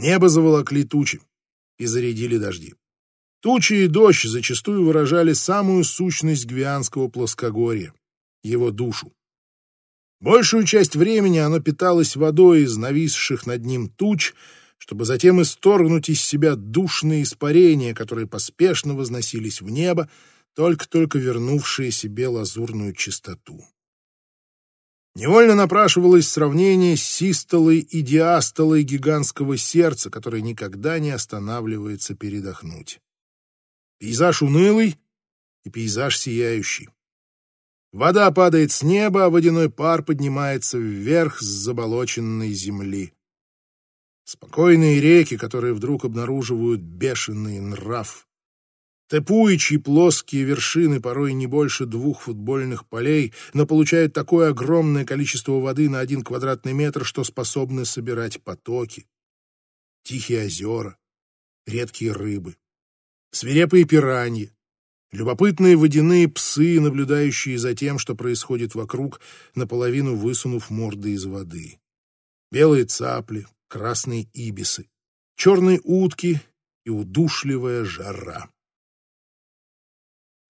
Небо заволокли тучи и зарядили дожди. Тучи и дождь зачастую выражали самую сущность гвианского плоскогорья, его душу. Большую часть времени оно питалось водой из нависших над ним туч, чтобы затем исторгнуть из себя душные испарения, которые поспешно возносились в небо, только-только вернувшие себе лазурную чистоту. Невольно напрашивалось сравнение с систолой и диастолой гигантского сердца, которое никогда не останавливается передохнуть. Пейзаж унылый и пейзаж сияющий. Вода падает с неба, а водяной пар поднимается вверх с заболоченной земли. Спокойные реки, которые вдруг обнаруживают бешеный нрав. Тепуичьи плоские вершины порой не больше двух футбольных полей, но получают такое огромное количество воды на один квадратный метр, что способны собирать потоки. Тихие озера, редкие рыбы, свирепые пираньи, Любопытные водяные псы, наблюдающие за тем, что происходит вокруг, наполовину высунув морды из воды. Белые цапли, красные ибисы, черные утки и удушливая жара.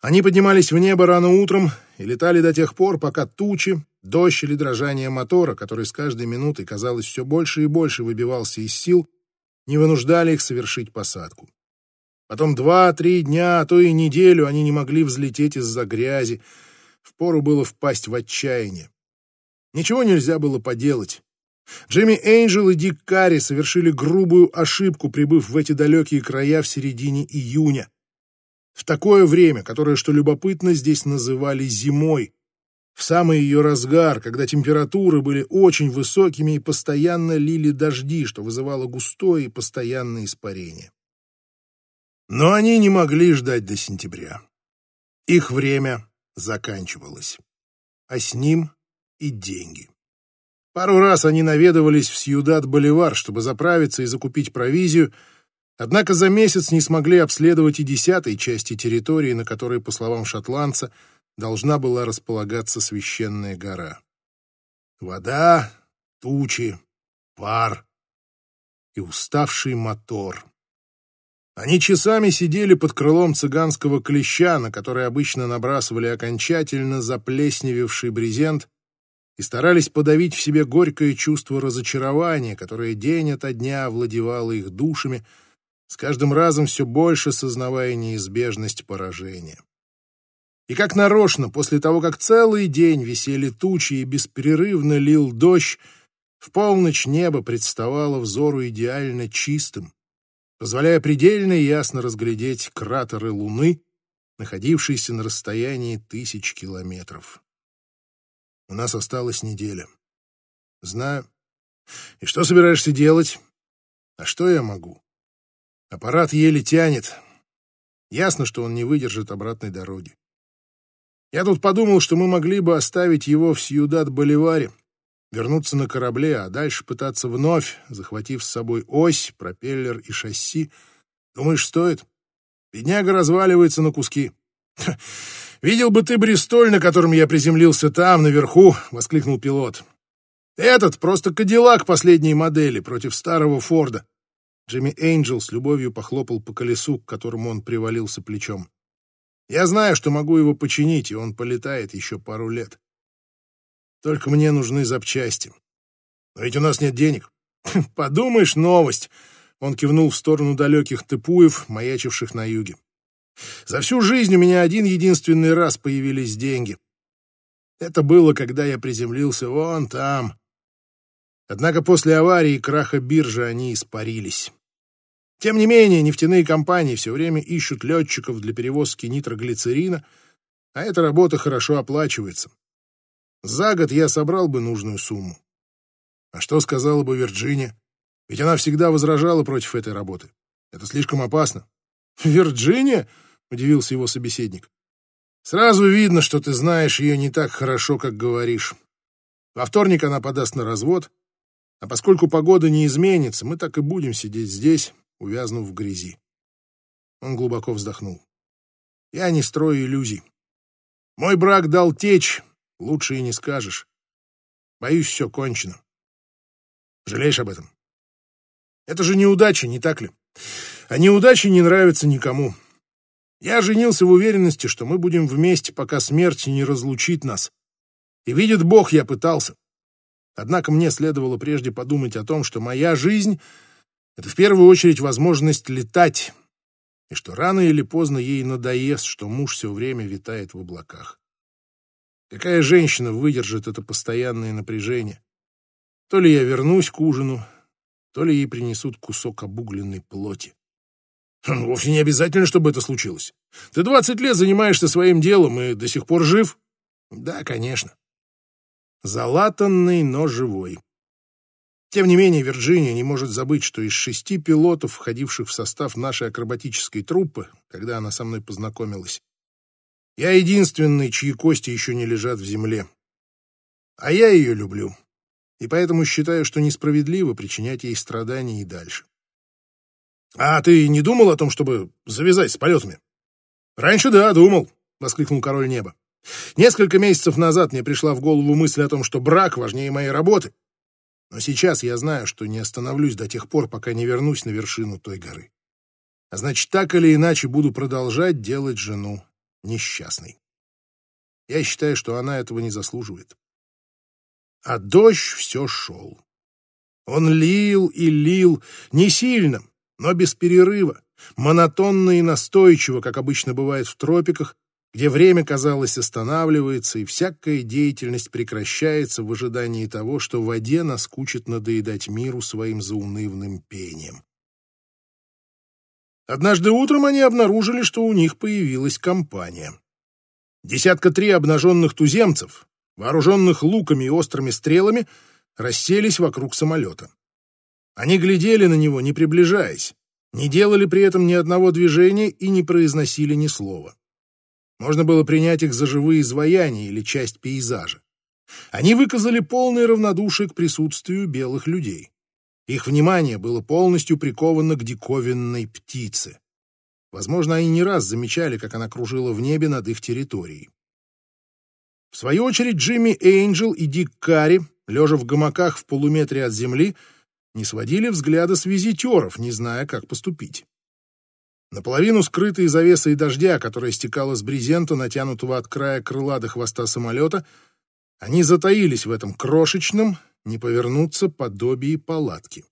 Они поднимались в небо рано утром и летали до тех пор, пока тучи, дождь или дрожание мотора, который с каждой минутой, казалось, все больше и больше выбивался из сил, не вынуждали их совершить посадку. Потом два-три дня, а то и неделю они не могли взлететь из-за грязи. Впору было впасть в отчаяние. Ничего нельзя было поделать. Джимми Эйнджел и Дик Карри совершили грубую ошибку, прибыв в эти далекие края в середине июня. В такое время, которое, что любопытно, здесь называли зимой, в самый ее разгар, когда температуры были очень высокими и постоянно лили дожди, что вызывало густое и постоянное испарение. Но они не могли ждать до сентября. Их время заканчивалось. А с ним и деньги. Пару раз они наведывались в Сьюдад-Боливар, чтобы заправиться и закупить провизию, однако за месяц не смогли обследовать и десятой части территории, на которой, по словам шотландца, должна была располагаться священная гора. Вода, тучи, пар и уставший мотор — они часами сидели под крылом цыганского клеща, на который обычно набрасывали окончательно заплесневевший брезент, и старались подавить в себе горькое чувство разочарования, которое день ото дня овладевало их душами, с каждым разом все больше сознавая неизбежность поражения. И как нарочно, после того, как целый день висели тучи и беспрерывно лил дождь, в полночь небо представало взору идеально чистым, позволяя предельно ясно разглядеть кратеры Луны, находившиеся на расстоянии тысяч километров. У нас осталась неделя. Знаю. И что собираешься делать? А что я могу? Аппарат еле тянет. Ясно, что он не выдержит обратной дороги. Я тут подумал, что мы могли бы оставить его в Сьюдад-Боливаре, вернуться на корабле, а дальше пытаться вновь, захватив с собой ось, пропеллер и шасси. Думаешь, стоит? Бедняга разваливается на куски. «Видел бы ты Бристоль, на котором я приземлился там, наверху!» — воскликнул пилот. «Этот просто кадиллак последней модели против старого Форда». Джимми Эйнджел с любовью похлопал по колесу, к которому он привалился плечом. «Я знаю, что могу его починить, и он полетает еще пару лет. Только мне нужны запчасти. Но ведь у нас нет денег. Подумаешь, новость. Он кивнул в сторону далеких тыпуев, маячивших на юге. За всю жизнь у меня один единственный раз появились деньги. Это было, когда я приземлился вон там. Однако после аварии и краха биржи они испарились. Тем не менее, нефтяные компании все время ищут летчиков для перевозки нитроглицерина, а эта работа хорошо оплачивается. За год я собрал бы нужную сумму. А что сказала бы Вирджиния? Ведь она всегда возражала против этой работы. Это слишком опасно. Вирджиния? Удивился его собеседник. Сразу видно, что ты знаешь ее не так хорошо, как говоришь. Во вторник она подаст на развод, а поскольку погода не изменится, мы так и будем сидеть здесь, увязнув в грязи. Он глубоко вздохнул. Я не строю иллюзий. Мой брак дал течь, Лучше и не скажешь. Боюсь, все кончено. Жалеешь об этом? Это же неудача, не так ли? А неудачи не нравятся никому. Я женился в уверенности, что мы будем вместе, пока смерть не разлучит нас. И видит Бог, я пытался. Однако мне следовало прежде подумать о том, что моя жизнь — это в первую очередь возможность летать, и что рано или поздно ей надоест, что муж все время витает в облаках. Какая женщина выдержит это постоянное напряжение? То ли я вернусь к ужину, то ли ей принесут кусок обугленной плоти. Хм, вовсе не обязательно, чтобы это случилось. Ты двадцать лет занимаешься своим делом и до сих пор жив? Да, конечно. Залатанный, но живой. Тем не менее, Вирджиния не может забыть, что из шести пилотов, входивших в состав нашей акробатической труппы, когда она со мной познакомилась, я единственный, чьи кости еще не лежат в земле. А я ее люблю, и поэтому считаю, что несправедливо причинять ей страдания и дальше. А ты не думал о том, чтобы завязать с полетами? Раньше да, думал, воскликнул король неба. Несколько месяцев назад мне пришла в голову мысль о том, что брак важнее моей работы. Но сейчас я знаю, что не остановлюсь до тех пор, пока не вернусь на вершину той горы. А значит, так или иначе буду продолжать делать жену несчастной. Я считаю, что она этого не заслуживает. А дождь все шел. Он лил и лил, не сильно, но без перерыва, монотонно и настойчиво, как обычно бывает в тропиках, где время, казалось, останавливается, и всякая деятельность прекращается в ожидании того, что в воде наскучит надоедать миру своим заунывным пением. Однажды утром они обнаружили, что у них появилась компания. Десятка три обнаженных туземцев, вооруженных луками и острыми стрелами, расселись вокруг самолета. Они глядели на него, не приближаясь, не делали при этом ни одного движения и не произносили ни слова. Можно было принять их за живые изваяния или часть пейзажа. Они выказали полное равнодушие к присутствию белых людей. Их внимание было полностью приковано к диковинной птице. Возможно, они не раз замечали, как она кружила в небе над их территорией. В свою очередь, Джимми Эйнджел и Дик Карри, лежа в гамаках в полуметре от земли, не сводили взгляда с визитеров, не зная, как поступить. Наполовину скрытые завесой дождя, которая стекала с брезента, натянутого от края крыла до хвоста самолета, они затаились в этом крошечном, не повернуться подобии палатки.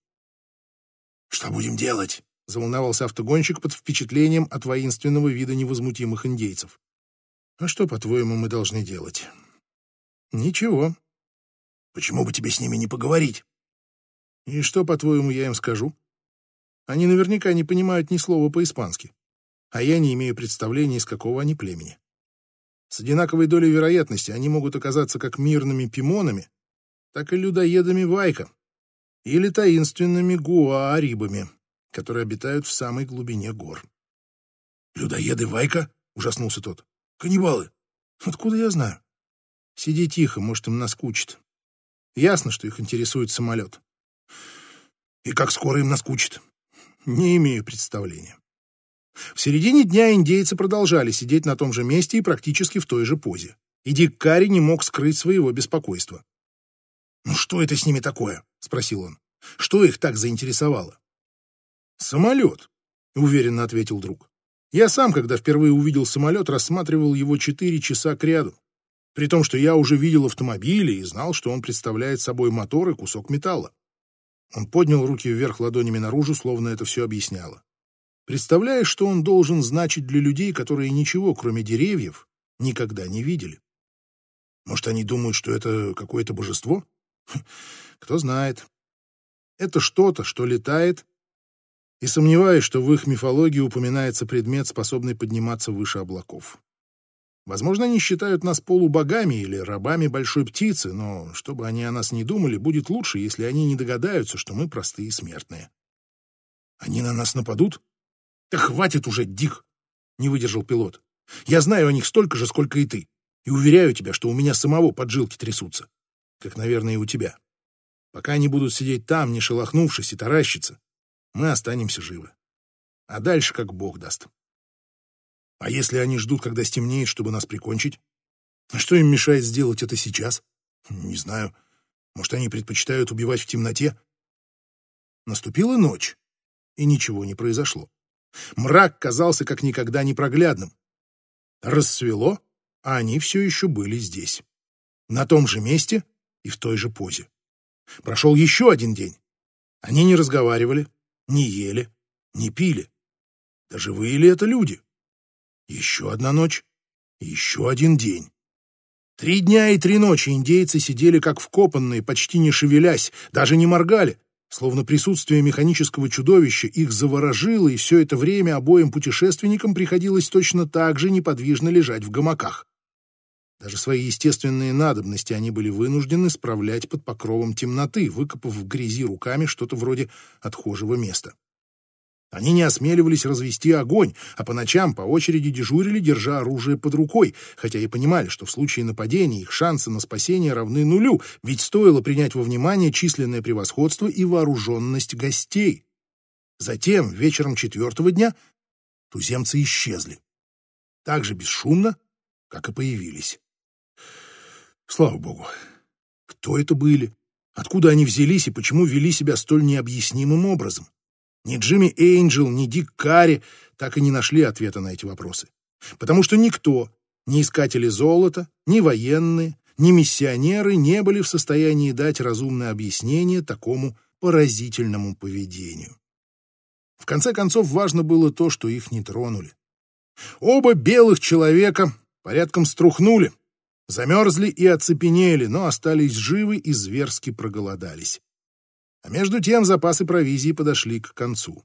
«Что будем делать?» — заволновался автогонщик под впечатлением от воинственного вида невозмутимых индейцев. «А что, по-твоему, мы должны делать?» «Ничего». «Почему бы тебе с ними не поговорить?» «И что, по-твоему, я им скажу?» Они наверняка не понимают ни слова по-испански, а я не имею представления, из какого они племени. С одинаковой долей вероятности они могут оказаться как мирными пимонами, так и людоедами Вайка или таинственными гуаарибами, которые обитают в самой глубине гор. «Людоеды Вайка?» — ужаснулся тот. «Каннибалы! Откуда я знаю?» «Сиди тихо, может, им наскучит. Ясно, что их интересует самолет». «И как скоро им наскучит?» Не имею представления. В середине дня индейцы продолжали сидеть на том же месте и практически в той же позе. И Дик Карри не мог скрыть своего беспокойства. «Ну что это с ними такое?» — спросил он. «Что их так заинтересовало?» «Самолет», — уверенно ответил друг. «Я сам, когда впервые увидел самолет, рассматривал его четыре часа кряду. При том, что я уже видел автомобили и знал, что он представляет собой мотор и кусок металла. Он поднял руки вверх ладонями наружу, словно это все объясняло. Представляешь, что он должен значить для людей, которые ничего, кроме деревьев, никогда не видели? Может, они думают, что это какое-то божество? Кто знает. Это что-то, что летает, и сомневаюсь, что в их мифологии упоминается предмет, способный подниматься выше облаков. Возможно, они считают нас полубогами или рабами большой птицы, но, чтобы они о нас не думали, будет лучше, если они не догадаются, что мы простые смертные. Они на нас нападут? Да хватит уже, Дик! Не выдержал пилот. Я знаю о них столько же, сколько и ты. И уверяю тебя, что у меня самого поджилки трясутся. Как, наверное, и у тебя. Пока они будут сидеть там, не шелохнувшись и таращиться, мы останемся живы. А дальше как бог даст. А если они ждут, когда стемнеет, чтобы нас прикончить? А что им мешает сделать это сейчас? Не знаю. Может, они предпочитают убивать в темноте? Наступила ночь, и ничего не произошло. Мрак казался как никогда непроглядным. Рассвело, а они все еще были здесь. На том же месте и в той же позе. Прошел еще один день. Они не разговаривали, не ели, не пили. Да живые ли это люди? Еще одна ночь, еще один день. Три дня и три ночи индейцы сидели как вкопанные, почти не шевелясь, даже не моргали, словно присутствие механического чудовища их заворожило, и все это время обоим путешественникам приходилось точно так же неподвижно лежать в гамаках. Даже свои естественные надобности они были вынуждены справлять под покровом темноты, выкопав в грязи руками что-то вроде отхожего места. Они не осмеливались развести огонь, а по ночам по очереди дежурили, держа оружие под рукой, хотя и понимали, что в случае нападения их шансы на спасение равны нулю, ведь стоило принять во внимание численное превосходство и вооруженность гостей. Затем, вечером четвертого дня, туземцы исчезли. Так же бесшумно, как и появились. Слава богу. Кто это были? Откуда они взялись и почему вели себя столь необъяснимым образом? Ни Джимми Эйнджел, ни Дик Карри так и не нашли ответа на эти вопросы. Потому что никто, ни искатели золота, ни военные, ни миссионеры не были в состоянии дать разумное объяснение такому поразительному поведению. В конце концов, важно было то, что их не тронули. Оба белых человека порядком струхнули, Замерзли и оцепенели, но остались живы и зверски проголодались. А между тем запасы провизии подошли к концу.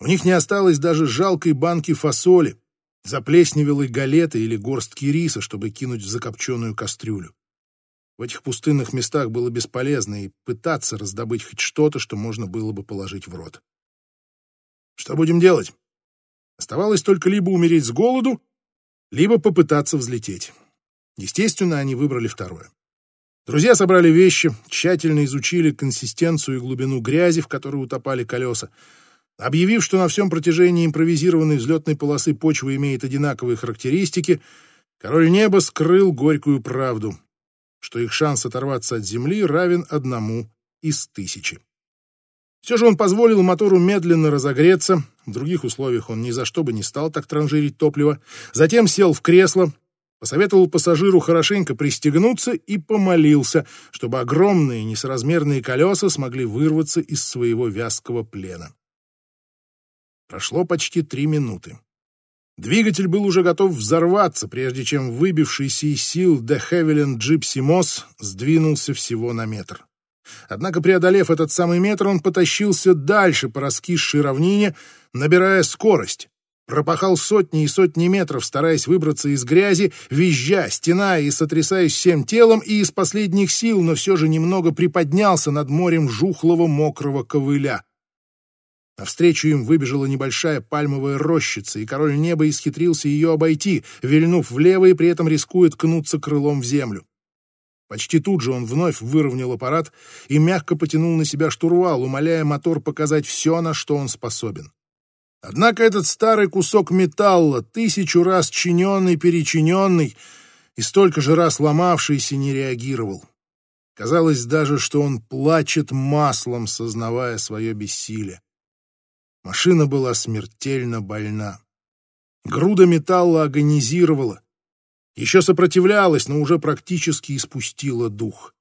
У них не осталось даже жалкой банки фасоли, заплесневелой галеты или горстки риса, чтобы кинуть в закопченную кастрюлю. В этих пустынных местах было бесполезно и пытаться раздобыть хоть что-то, что можно было бы положить в рот. Что будем делать? Оставалось только либо умереть с голоду, либо попытаться взлететь. Естественно, они выбрали второе. Друзья собрали вещи, тщательно изучили консистенцию и глубину грязи, в которой утопали колеса. Объявив, что на всем протяжении импровизированной взлетной полосы почва имеет одинаковые характеристики, король неба скрыл горькую правду, что их шанс оторваться от земли равен одному из тысячи. Все же он позволил мотору медленно разогреться, в других условиях он ни за что бы не стал так транжирить топливо, затем сел в кресло, посоветовал пассажиру хорошенько пристегнуться и помолился, чтобы огромные несоразмерные колеса смогли вырваться из своего вязкого плена. Прошло почти три минуты. Двигатель был уже готов взорваться, прежде чем выбившийся из сил де Хевилен Джипси Мосс сдвинулся всего на метр. Однако, преодолев этот самый метр, он потащился дальше по раскисшей равнине, набирая скорость пропахал сотни и сотни метров, стараясь выбраться из грязи, визжа, стеная и сотрясаясь всем телом, и из последних сил, но все же немного приподнялся над морем жухлого мокрого ковыля. Навстречу им выбежала небольшая пальмовая рощица, и король неба исхитрился ее обойти, вильнув влево и при этом рискуя ткнуться крылом в землю. Почти тут же он вновь выровнял аппарат и мягко потянул на себя штурвал, умоляя мотор показать все, на что он способен. Однако этот старый кусок металла, тысячу раз чиненный, перечиненный и столько же раз ломавшийся, не реагировал. Казалось даже, что он плачет маслом, сознавая свое бессилие. Машина была смертельно больна. Груда металла агонизировала. Еще сопротивлялась, но уже практически испустила дух.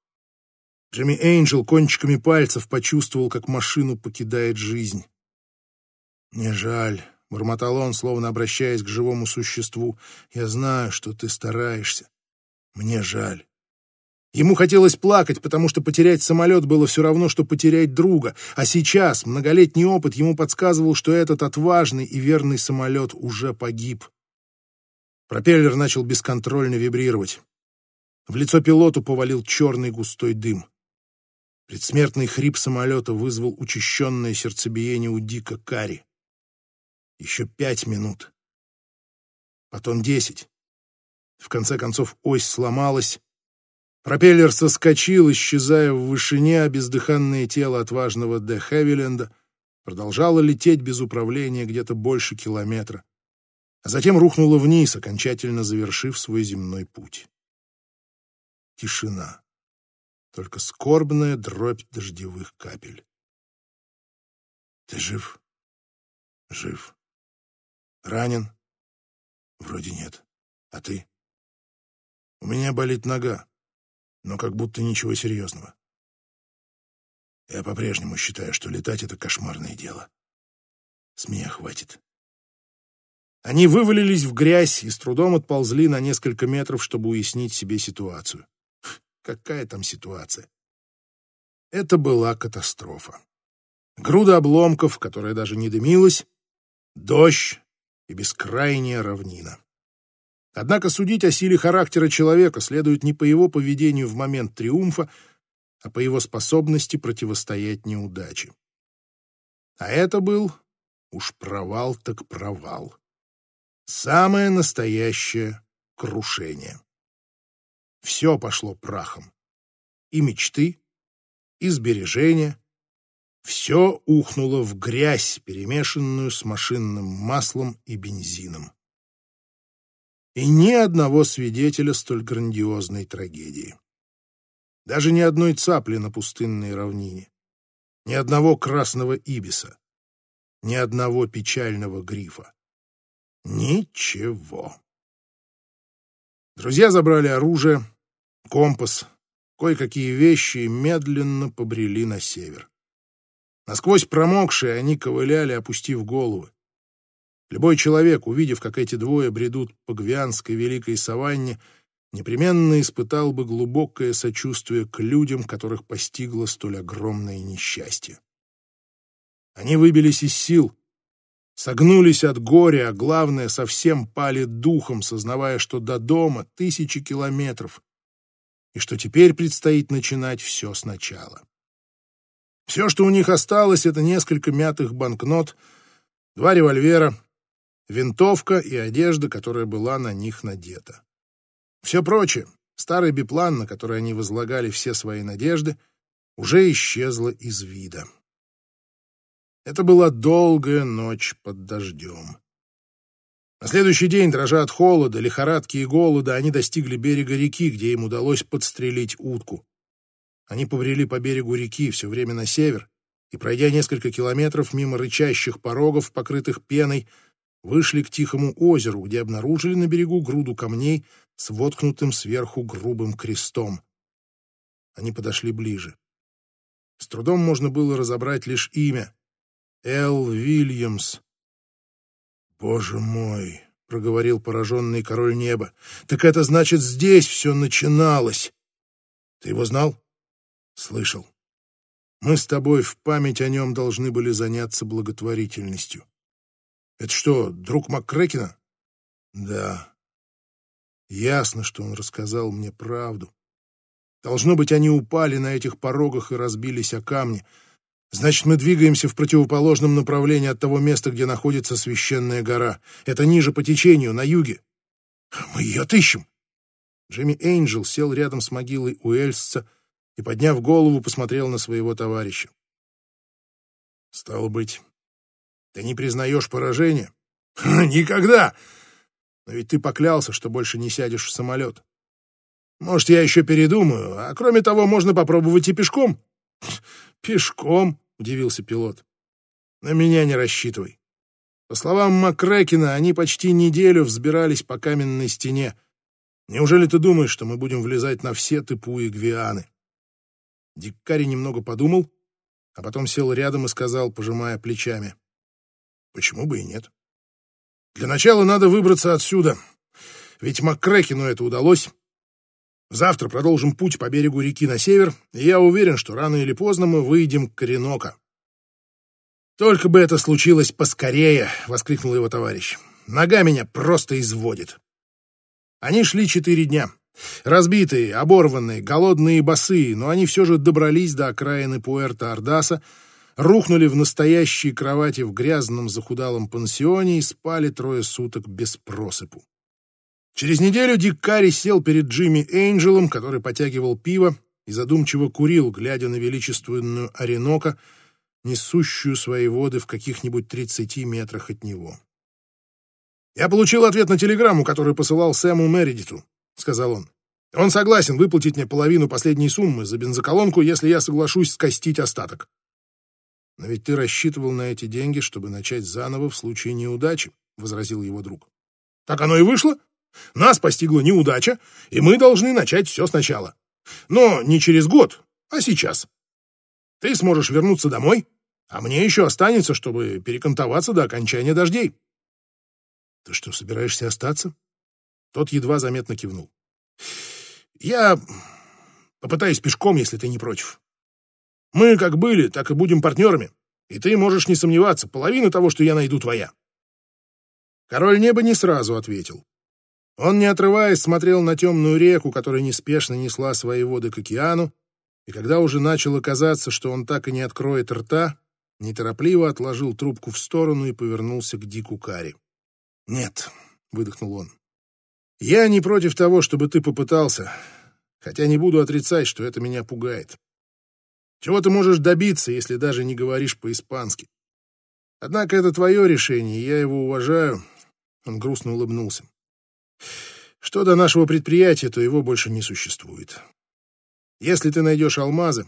Джимми Эйнджел кончиками пальцев почувствовал, как машину покидает жизнь. «Мне жаль», — бормотал он, словно обращаясь к живому существу. «Я знаю, что ты стараешься. Мне жаль». Ему хотелось плакать, потому что потерять самолет было все равно, что потерять друга. А сейчас многолетний опыт ему подсказывал, что этот отважный и верный самолет уже погиб. Пропеллер начал бесконтрольно вибрировать. В лицо пилоту повалил черный густой дым. Предсмертный хрип самолета вызвал учащенное сердцебиение у Дика Карри. Еще пять минут. Потом десять. В конце концов ось сломалась. Пропеллер соскочил, исчезая в вышине, а бездыханное тело отважного Де Хевиленда продолжало лететь без управления где-то больше километра, а затем рухнуло вниз, окончательно завершив свой земной путь. Тишина. Только скорбная дробь дождевых капель. Ты жив? Жив. Ранен? Вроде нет. А ты? У меня болит нога, но как будто ничего серьезного. Я по-прежнему считаю, что летать — это кошмарное дело. С меня хватит. Они вывалились в грязь и с трудом отползли на несколько метров, чтобы уяснить себе ситуацию. Какая там ситуация? Это была катастрофа. Груда обломков, которая даже не дымилась, дождь и бескрайняя равнина. Однако судить о силе характера человека следует не по его поведению в момент триумфа, а по его способности противостоять неудаче. А это был уж провал так провал. Самое настоящее крушение. Все пошло прахом. И мечты, и сбережения. Все ухнуло в грязь, перемешанную с машинным маслом и бензином. И ни одного свидетеля столь грандиозной трагедии. Даже ни одной цапли на пустынной равнине. Ни одного красного ибиса. Ни одного печального грифа. Ничего. Друзья забрали оружие, компас, кое-какие вещи и медленно побрели на север. Насквозь промокшие, они ковыляли, опустив головы. Любой человек, увидев, как эти двое бредут по гвианской великой саванне, непременно испытал бы глубокое сочувствие к людям, которых постигло столь огромное несчастье. Они выбились из сил, согнулись от горя, а главное, совсем пали духом, сознавая, что до дома тысячи километров, и что теперь предстоит начинать все сначала. Все, что у них осталось, это несколько мятых банкнот, два револьвера, винтовка и одежда, которая была на них надета. Все прочее, старый биплан, на который они возлагали все свои надежды, уже исчезло из вида. Это была долгая ночь под дождем. На следующий день, дрожа от холода, лихорадки и голода, они достигли берега реки, где им удалось подстрелить утку. Они побрели по берегу реки все время на север и, пройдя несколько километров мимо рычащих порогов, покрытых пеной, вышли к тихому озеру, где обнаружили на берегу груду камней с воткнутым сверху грубым крестом. Они подошли ближе. С трудом можно было разобрать лишь имя Эл Вильямс. «Боже мой!» — проговорил пораженный король неба. «Так это значит, здесь все начиналось!» «Ты его знал?» «Слышал. Мы с тобой в память о нем должны были заняться благотворительностью». «Это что, друг МакКрекена?» «Да. Ясно, что он рассказал мне правду. Должно быть, они упали на этих порогах и разбились о камни». Значит, мы двигаемся в противоположном направлении от того места, где находится священная гора. Это ниже по течению, на юге. Мы ее отыщем. Джимми Эйнджел сел рядом с могилой Уэльсца и, подняв голову, посмотрел на своего товарища. Стало быть, ты не признаешь поражение? Никогда! Но ведь ты поклялся, что больше не сядешь в самолет. Может, я еще передумаю, а кроме того, можно попробовать и пешком. «Пешком?» — удивился пилот. «На меня не рассчитывай. По словам Макрекина, они почти неделю взбирались по каменной стене. Неужели ты думаешь, что мы будем влезать на все тыпу и гвианы?» Диккари немного подумал, а потом сел рядом и сказал, пожимая плечами. «Почему бы и нет? Для начала надо выбраться отсюда, ведь Маккрекину это удалось». Завтра продолжим путь по берегу реки на север, и я уверен, что рано или поздно мы выйдем к Коренока. «Только бы это случилось поскорее!» — воскликнул его товарищ. «Нога меня просто изводит!» Они шли четыре дня. Разбитые, оборванные, голодные и босые, но они все же добрались до окраины Пуэрто-Ардаса, рухнули в настоящие кровати в грязном захудалом пансионе и спали трое суток без просыпу. Через неделю Дик Карри сел перед Джимми Эйнджелом, который потягивал пиво и задумчиво курил, глядя на величественную Оренока, несущую свои воды в каких-нибудь тридцати метрах от него. «Я получил ответ на телеграмму, которую посылал Сэму Мередиту», — сказал он. «Он согласен выплатить мне половину последней суммы за бензоколонку, если я соглашусь скостить остаток». Но ведь ты рассчитывал на эти деньги, чтобы начать заново в случае неудачи, — возразил его друг. Так оно и вышло. Нас постигла неудача, и мы должны начать все сначала. Но не через год, а сейчас. Ты сможешь вернуться домой, а мне еще останется, чтобы перекантоваться до окончания дождей. Ты что, собираешься остаться? Тот едва заметно кивнул. Я попытаюсь пешком, если ты не против. Мы как были, так и будем партнерами. И ты можешь не сомневаться, половина того, что я найду, твоя. Король неба не сразу ответил. Он, не отрываясь, смотрел на темную реку, которая неспешно несла свои воды к океану, и когда уже начало казаться, что он так и не откроет рта, неторопливо отложил трубку в сторону и повернулся к Дику Кари. «Нет», — выдохнул он, — «я не против того, чтобы ты попытался, хотя не буду отрицать, что это меня пугает. Чего ты можешь добиться, если даже не говоришь по-испански? Однако это твое решение, я его уважаю. Он грустно улыбнулся. Что до нашего предприятия, то его больше не существует. Если ты найдешь алмазы,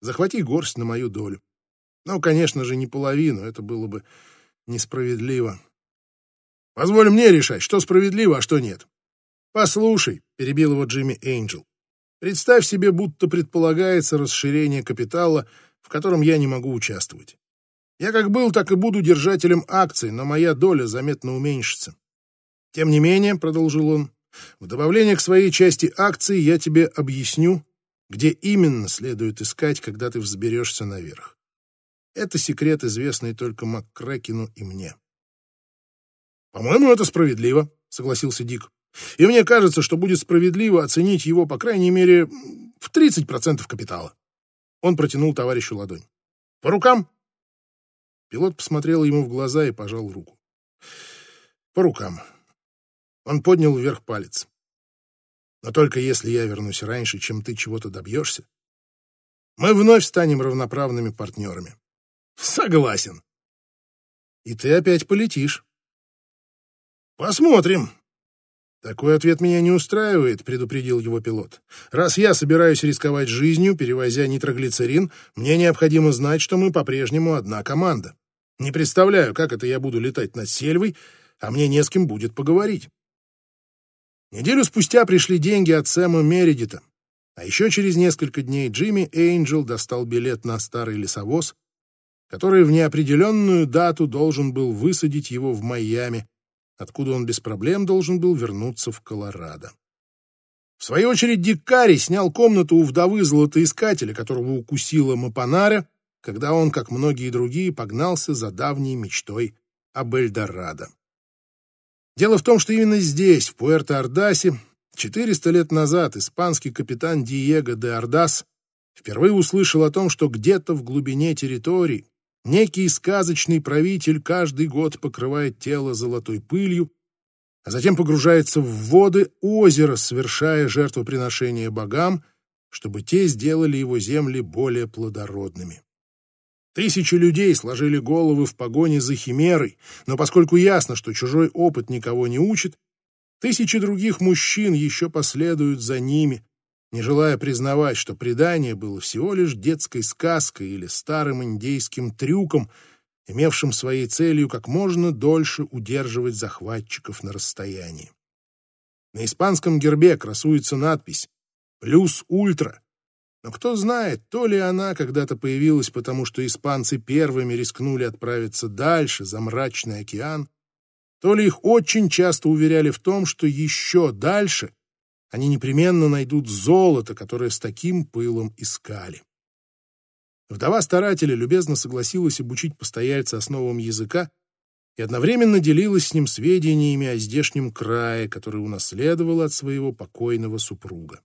захвати горсть на мою долю. Ну, конечно же, не половину, это было бы несправедливо. Позволь мне решать, что справедливо, а что нет. Послушай, перебил его Джимми Эйнджел. Представь себе, будто предполагается расширение капитала, в котором я не могу участвовать. Я как был, так и буду держателем акций, но моя доля заметно уменьшится. Тем не менее, — продолжил он, — в добавление к своей части акций я тебе объясню, где именно следует искать, когда ты взберешься наверх. Это секрет, известный только МакКрекину и мне. «По-моему, это справедливо», — согласился Дик. И мне кажется, что будет справедливо оценить его, по крайней мере, в 30% капитала. Он протянул товарищу ладонь. «По рукам?» Пилот посмотрел ему в глаза и пожал руку. «По рукам». Он поднял вверх палец. «Но только если я вернусь раньше, чем ты чего-то добьешься, мы вновь станем равноправными партнерами». «Согласен». «И ты опять полетишь». «Посмотрим», «Такой ответ меня не устраивает», — предупредил его пилот. «Раз я собираюсь рисковать жизнью, перевозя нитроглицерин, мне необходимо знать, что мы по-прежнему одна команда. Не представляю, как это я буду летать над сельвой, а мне не с кем будет поговорить». Неделю спустя пришли деньги от Сэма Мередита, а еще через несколько дней Джимми Эйнджел достал билет на старый лесовоз, который в неопределенную дату должен был высадить его в Майами, откуда он без проблем должен был вернуться в Колорадо. В свою очередь Дикари снял комнату у вдовы золотоискателя, которого укусила Мапанара, когда он, как многие другие, погнался за давней мечтой об Эльдорадо. Дело в том, что именно здесь, в Пуэрто-Ордасе, 400 лет назад испанский капитан Диего де Ордас впервые услышал о том, что где-то в глубине территории Некий сказочный правитель каждый год покрывает тело золотой пылью, а затем погружается в воды озера, совершая жертвоприношение богам, чтобы те сделали его земли более плодородными. Тысячи людей сложили головы в погоне за химерой, но поскольку ясно, что чужой опыт никого не учит, тысячи других мужчин еще последуют за ними, не желая признавать, что предание было всего лишь детской сказкой или старым индейским трюком, имевшим своей целью как можно дольше удерживать захватчиков на расстоянии. На испанском гербе красуется надпись «Плюс ультра», но кто знает, то ли она когда-то появилась, потому что испанцы первыми рискнули отправиться дальше, за мрачный океан, то ли их очень часто уверяли в том, что еще дальше они непременно найдут золото, которое с таким пылом искали. Вдова старателя любезно согласилась обучить постояльца основам языка и одновременно делилась с ним сведениями о здешнем крае, который унаследовала от своего покойного супруга.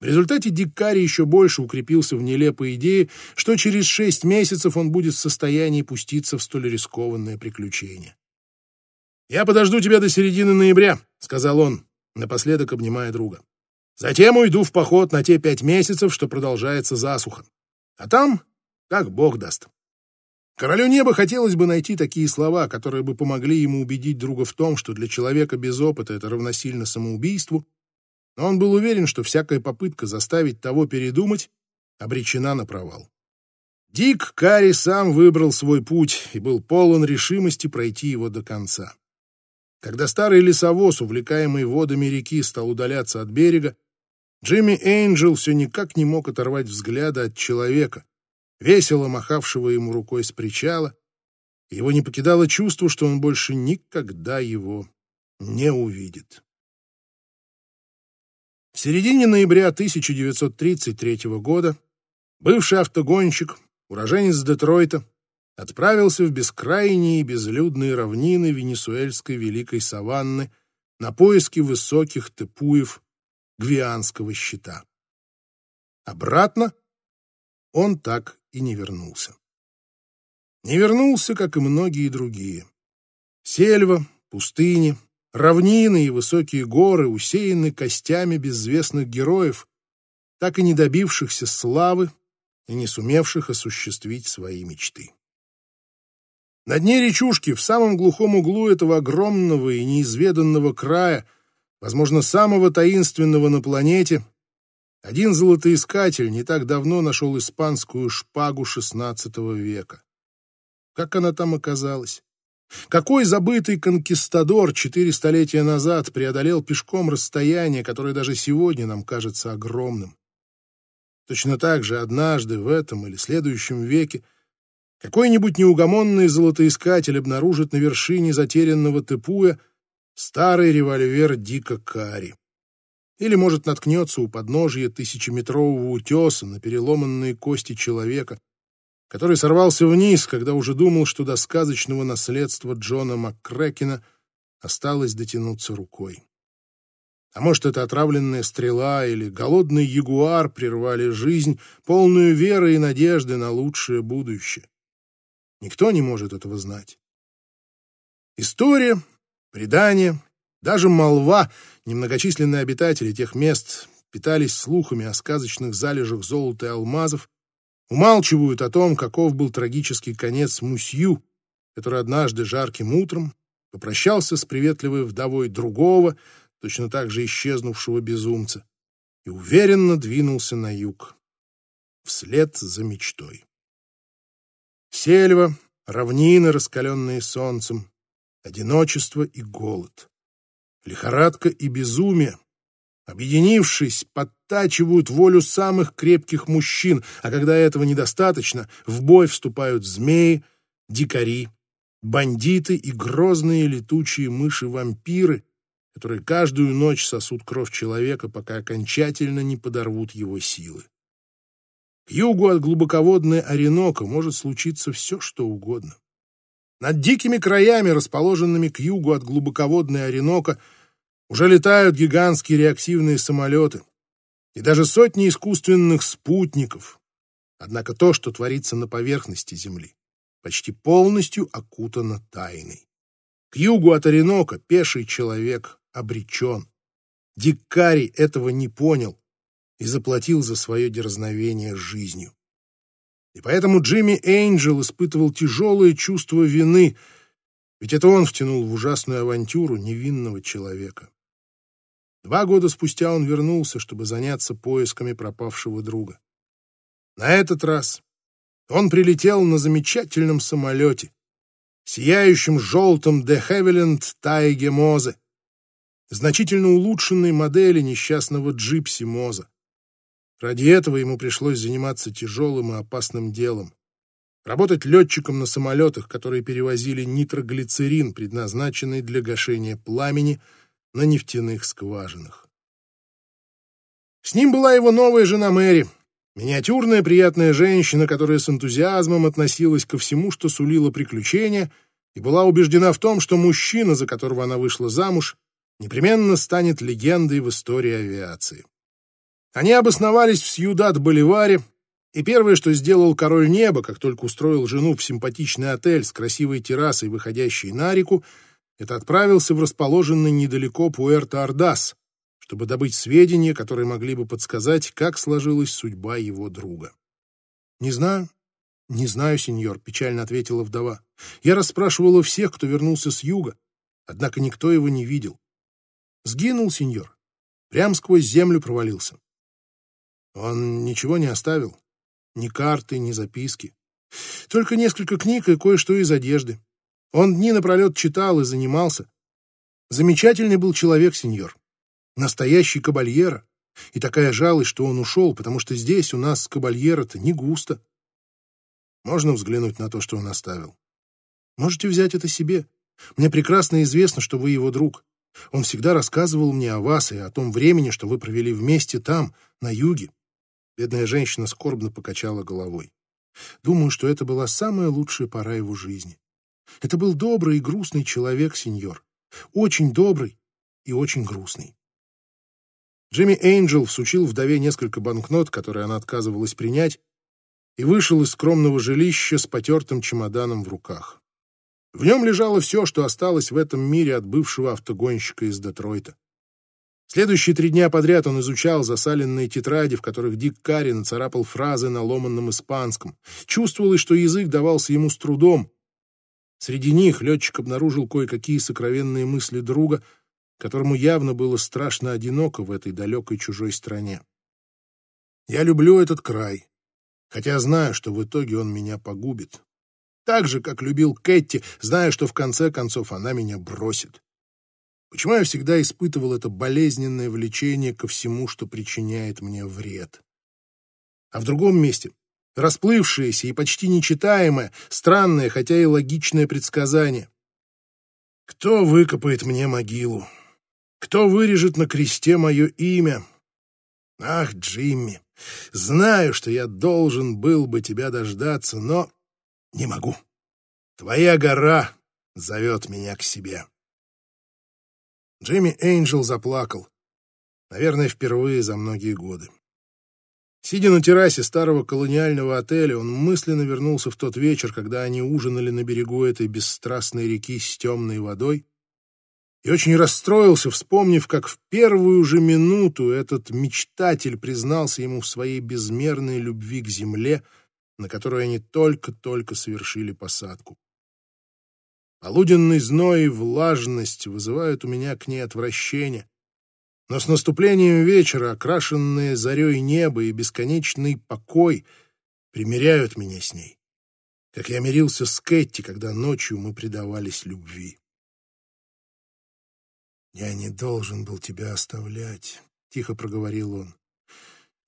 В результате Диккари еще больше укрепился в нелепой идее, что через шесть месяцев он будет в состоянии пуститься в столь рискованное приключение. «Я подожду тебя до середины ноября», — сказал он, напоследок обнимая друга. Затем уйду в поход на те пять месяцев, что продолжается засуха. А там, как бог даст. Королю неба хотелось бы найти такие слова, которые бы помогли ему убедить друга в том, что для человека без опыта это равносильно самоубийству, но он был уверен, что всякая попытка заставить того передумать обречена на провал. Дик Карри сам выбрал свой путь и был полон решимости пройти его до конца. Когда старый лесовоз, увлекаемый водами реки, стал удаляться от берега, Джимми Эйнджел все никак не мог оторвать взгляда от человека, весело махавшего ему рукой с причала, его не покидало чувство, что он больше никогда его не увидит. В середине ноября 1933 года бывший автогонщик, уроженец Детройта, отправился в бескрайние безлюдные равнины венесуэльской великой саванны на поиски высоких тепуев гвианского щита. Обратно он так и не вернулся. Не вернулся, как и многие другие. Сельва, пустыни, равнины и высокие горы усеяны костями безвестных героев, так и не добившихся славы и не сумевших осуществить свои мечты. На дне речушки, в самом глухом углу этого огромного и неизведанного края, возможно, самого таинственного на планете, один золотоискатель не так давно нашел испанскую шпагу XVI века. Как она там оказалась? Какой забытый конкистадор четыре столетия назад преодолел пешком расстояние, которое даже сегодня нам кажется огромным? Точно так же однажды в этом или следующем веке какой-нибудь неугомонный золотоискатель обнаружит на вершине затерянного Тепуя старый револьвер Дика Кари. Или, может, наткнется у подножия тысячеметрового утеса на переломанные кости человека, который сорвался вниз, когда уже думал, что до сказочного наследства Джона МакКрекена осталось дотянуться рукой. А может, это отравленная стрела или голодный ягуар прервали жизнь, полную веры и надежды на лучшее будущее. Никто не может этого знать. История, предания, даже молва, немногочисленные обитатели тех мест питались слухами о сказочных залежах золота и алмазов, умалчивают о том, каков был трагический конец Мусью, который однажды жарким утром попрощался с приветливой вдовой другого, точно так же исчезнувшего безумца, и уверенно двинулся на юг, вслед за мечтой. Сельва, равнины, раскаленные солнцем, одиночество и голод, лихорадка и безумие, объединившись, подтачивают волю самых крепких мужчин, а когда этого недостаточно, в бой вступают змеи, дикари, бандиты и грозные летучие мыши-вампиры, которые каждую ночь сосут кровь человека, пока окончательно не подорвут его силы. К югу от глубоководной Оренока может случиться все, что угодно. Над дикими краями, расположенными к югу от глубоководной Оренока, уже летают гигантские реактивные самолеты и даже сотни искусственных спутников. Однако то, что творится на поверхности Земли, почти полностью окутано тайной. К югу от Оренока пеший человек обречен. Дикарий этого не понял и заплатил за свое дерзновение жизнью. И поэтому Джимми Эйнджел испытывал тяжелое чувство вины, ведь это он втянул в ужасную авантюру невинного человека. Два года спустя он вернулся, чтобы заняться поисками пропавшего друга. На этот раз он прилетел на замечательном самолете, сияющем желтым де Хевиленд Тайге Мозе, значительно улучшенной модели несчастного Джипси Моза. Ради этого ему пришлось заниматься тяжелым и опасным делом. Работать летчиком на самолетах, которые перевозили нитроглицерин, предназначенный для гашения пламени на нефтяных скважинах. С ним была его новая жена Мэри, миниатюрная приятная женщина, которая с энтузиазмом относилась ко всему, что сулило приключения, и была убеждена в том, что мужчина, за которого она вышла замуж, непременно станет легендой в истории авиации. Они обосновались в Сьюдад-Боливаре, и первое, что сделал король неба, как только устроил жену в симпатичный отель с красивой террасой, выходящей на реку, это отправился в расположенный недалеко Пуэрто-Ордас, чтобы добыть сведения, которые могли бы подсказать, как сложилась судьба его друга. «Не знаю, не знаю, сеньор», — печально ответила вдова. «Я расспрашивала всех, кто вернулся с юга, однако никто его не видел. Сгинул, сеньор, прям сквозь землю провалился. Он ничего не оставил? Ни карты, ни записки? Только несколько книг и кое-что из одежды. Он дни напролет читал и занимался. Замечательный был человек, сеньор. Настоящий кабальера. И такая жалость, что он ушел, потому что здесь у нас кабальера-то не густо. Можно взглянуть на то, что он оставил? Можете взять это себе. Мне прекрасно известно, что вы его друг. Он всегда рассказывал мне о вас и о том времени, что вы провели вместе там, на юге. Бедная женщина скорбно покачала головой. Думаю, что это была самая лучшая пора его жизни. Это был добрый и грустный человек, сеньор. Очень добрый и очень грустный. Джимми Эйнджел всучил вдове несколько банкнот, которые она отказывалась принять, и вышел из скромного жилища с потертым чемоданом в руках. В нем лежало все, что осталось в этом мире от бывшего автогонщика из Детройта. Следующие три дня подряд он изучал засаленные тетради, в которых Дик Карри нацарапал фразы на ломанном испанском. Чувствовалось, что язык давался ему с трудом. Среди них летчик обнаружил кое-какие сокровенные мысли друга, которому явно было страшно одиноко в этой далекой чужой стране. «Я люблю этот край, хотя знаю, что в итоге он меня погубит. Так же, как любил Кэти, зная, что в конце концов она меня бросит. Почему я всегда испытывал это болезненное влечение ко всему, что причиняет мне вред? А в другом месте расплывшееся и почти нечитаемое, странное, хотя и логичное предсказание. Кто выкопает мне могилу? Кто вырежет на кресте мое имя? Ах, Джимми, знаю, что я должен был бы тебя дождаться, но не могу. Твоя гора зовет меня к себе. Джимми Эйнджел заплакал. Наверное, впервые за многие годы. Сидя на террасе старого колониального отеля, он мысленно вернулся в тот вечер, когда они ужинали на берегу этой бесстрастной реки с темной водой, и очень расстроился, вспомнив, как в первую же минуту этот мечтатель признался ему в своей безмерной любви к земле, на которой они только-только совершили посадку. Полуденный зной и влажность вызывают у меня к ней отвращение. Но с наступлением вечера окрашенное зарей небо и бесконечный покой примиряют меня с ней, как я мирился с Кэти, когда ночью мы предавались любви. «Я не должен был тебя оставлять», — тихо проговорил он.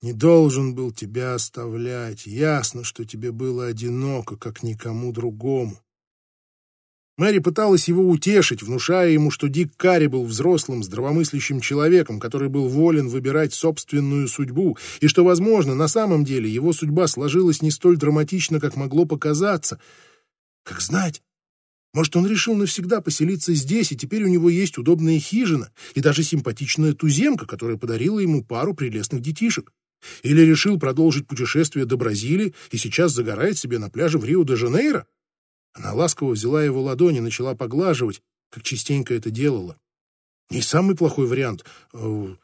«Не должен был тебя оставлять. Ясно, что тебе было одиноко, как никому другому. Мэри пыталась его утешить, внушая ему, что Дик Карри был взрослым, здравомыслящим человеком, который был волен выбирать собственную судьбу, и что, возможно, на самом деле его судьба сложилась не столь драматично, как могло показаться. Как знать? Может, он решил навсегда поселиться здесь, и теперь у него есть удобная хижина и даже симпатичная туземка, которая подарила ему пару прелестных детишек. Или решил продолжить путешествие до Бразилии и сейчас загорает себе на пляже в Рио-де-Жанейро? Она ласково взяла его ладони начала поглаживать, как частенько это делала. Не самый плохой вариант. Э,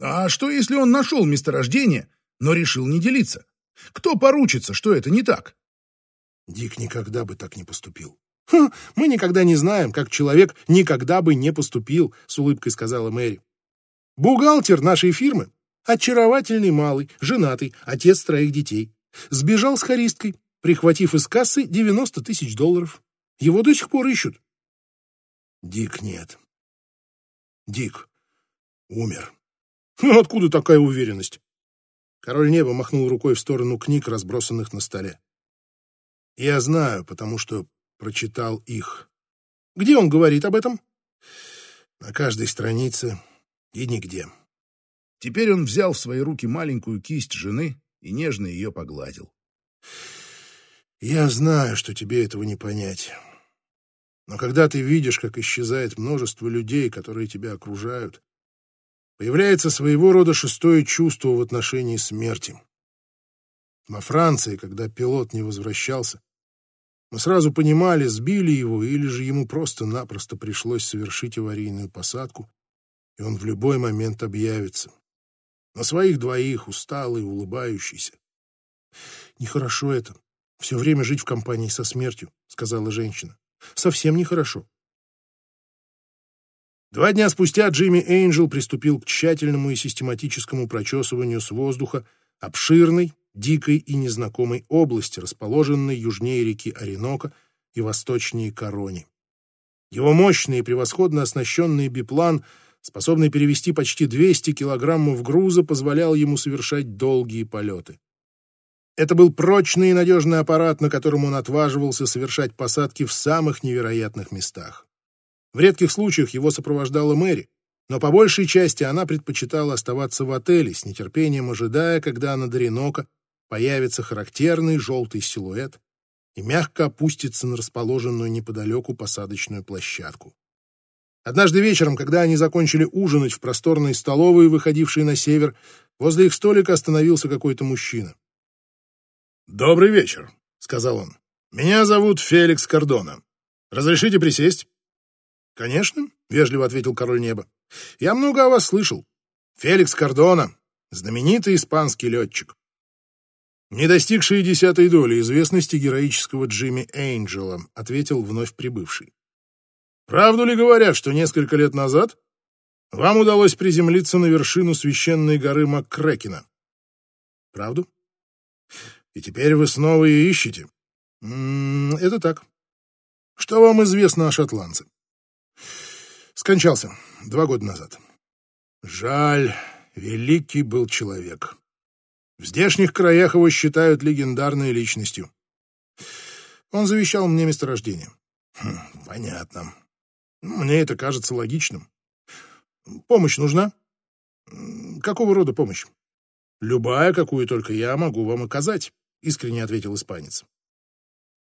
а что, если он нашел месторождение, но решил не делиться? Кто поручится, что это не так? Дик никогда бы так не поступил. «Хм, «Мы никогда не знаем, как человек никогда бы не поступил», — с улыбкой сказала Мэри. «Бухгалтер нашей фирмы, очаровательный малый, женатый, отец троих детей, сбежал с харисткой, прихватив из кассы 90 тысяч долларов. Его до сих пор ищут. Дик нет. Дик умер. Ну, откуда такая уверенность? Король неба махнул рукой в сторону книг, разбросанных на столе. Я знаю, потому что прочитал их. Где он говорит об этом? На каждой странице и нигде. Теперь он взял в свои руки маленькую кисть жены и нежно ее погладил. Я знаю, что тебе этого не понять. Но когда ты видишь, как исчезает множество людей, которые тебя окружают, появляется своего рода шестое чувство в отношении смерти. Во Франции, когда пилот не возвращался, мы сразу понимали, сбили его или же ему просто-напросто пришлось совершить аварийную посадку, и он в любой момент объявится. На своих двоих, усталый, улыбающийся. Нехорошо это все время жить в компании со смертью», — сказала женщина. «Совсем нехорошо». Два дня спустя Джимми Эйнджел приступил к тщательному и систематическому прочесыванию с воздуха обширной, дикой и незнакомой области, расположенной южнее реки Оренока и восточнее Корони. Его мощный и превосходно оснащенный биплан, способный перевести почти 200 килограммов груза, позволял ему совершать долгие полеты. Это был прочный и надежный аппарат, на котором он отваживался совершать посадки в самых невероятных местах. В редких случаях его сопровождала Мэри, но по большей части она предпочитала оставаться в отеле, с нетерпением ожидая, когда на Доренока появится характерный желтый силуэт и мягко опустится на расположенную неподалеку посадочную площадку. Однажды вечером, когда они закончили ужинать в просторной столовой, выходившей на север, возле их столика остановился какой-то мужчина. «Добрый вечер», — сказал он. «Меня зовут Феликс Кордона. Разрешите присесть?» «Конечно», — вежливо ответил король неба. «Я много о вас слышал. Феликс Кордона, знаменитый испанский летчик. «Не достигший десятой доли известности героического Джимми Эйнджела», ответил вновь прибывший. «Правду ли говорят, что несколько лет назад вам удалось приземлиться на вершину священной горы Маккрекена?» «Правду? И теперь вы снова ее ищете?» «Это так. Что вам известно о шотландце?» «Скончался два года назад. Жаль, великий был человек». В здешних краях его считают легендарной личностью. Он завещал мне месторождение. Хм, понятно. Мне это кажется логичным. Помощь нужна? Какого рода помощь? Любая, какую только я могу вам оказать, искренне ответил испанец.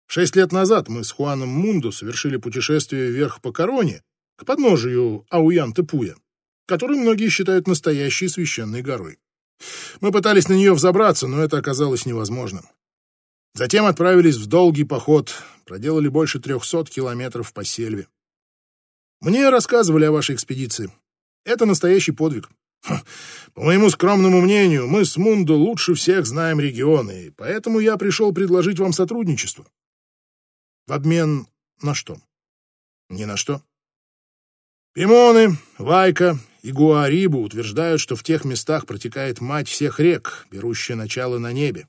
Шесть лет назад мы с Хуаном Мунду совершили путешествие вверх по Короне, к подножию Ауян-Тепуя, который многие считают настоящей священной горой. Мы пытались на нее взобраться, но это оказалось невозможным. Затем отправились в долгий поход, проделали больше трехсот километров по сельве. Мне рассказывали о вашей экспедиции. Это настоящий подвиг. По моему скромному мнению, мы с Мундо лучше всех знаем регионы, поэтому я пришел предложить вам сотрудничество. В обмен на что? Ни на что. Пимоны, Вайка и Гуарибу утверждают, что в тех местах протекает мать всех рек, берущая начало на небе.